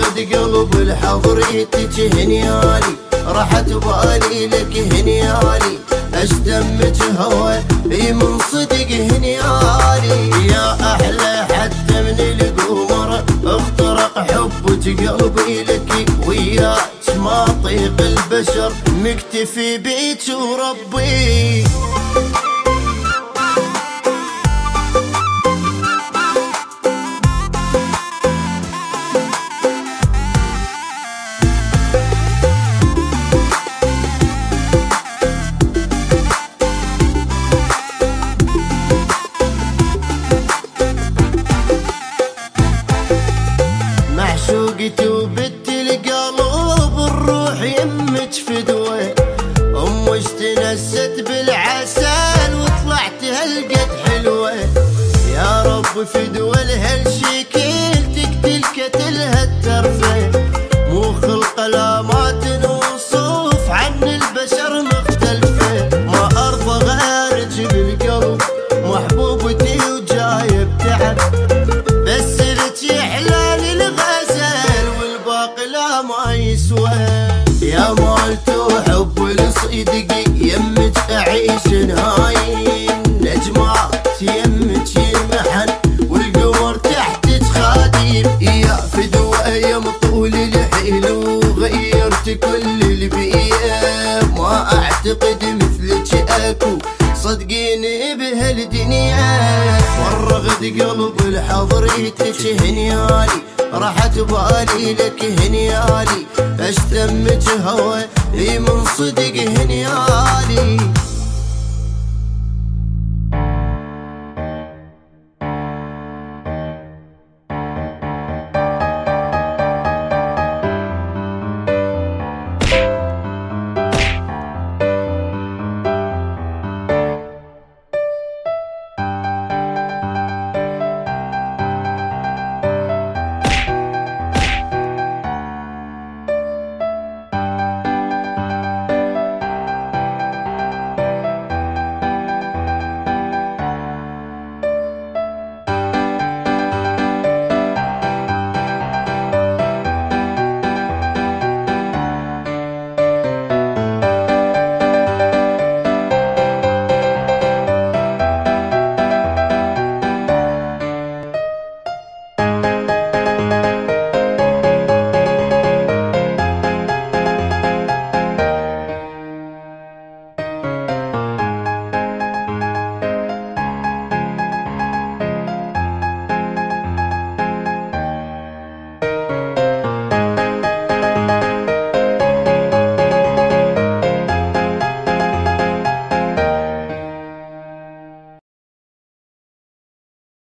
فرغت قلب الحضريتك هنيالي راحت بالي لك هنيالي اشتمك هوى اي من صدق هنيالي يا أحلى حتى من القمر اخترق حبك قلبي لك. وياك ما طيق البشر مكتفي بيك وربي معشوقتي وبت القلب الروح يمك فدوه أمك تنست بالعسل وطلعت هالقد حلوة. يا رب فدوه الصدق يمك أعيش نهاين نجمات يمك يمحن والقمر تحتك خادم. يا فدوة يا مطول الحلو غيرت كل البيئة. ما أعتقد مثلك أكو صدقيني بهالدنيا. فرغت قلب الحضريتك هنيالي راحت بالي لك هنيالي. أشتمك هوى اي من صدق هنيالي.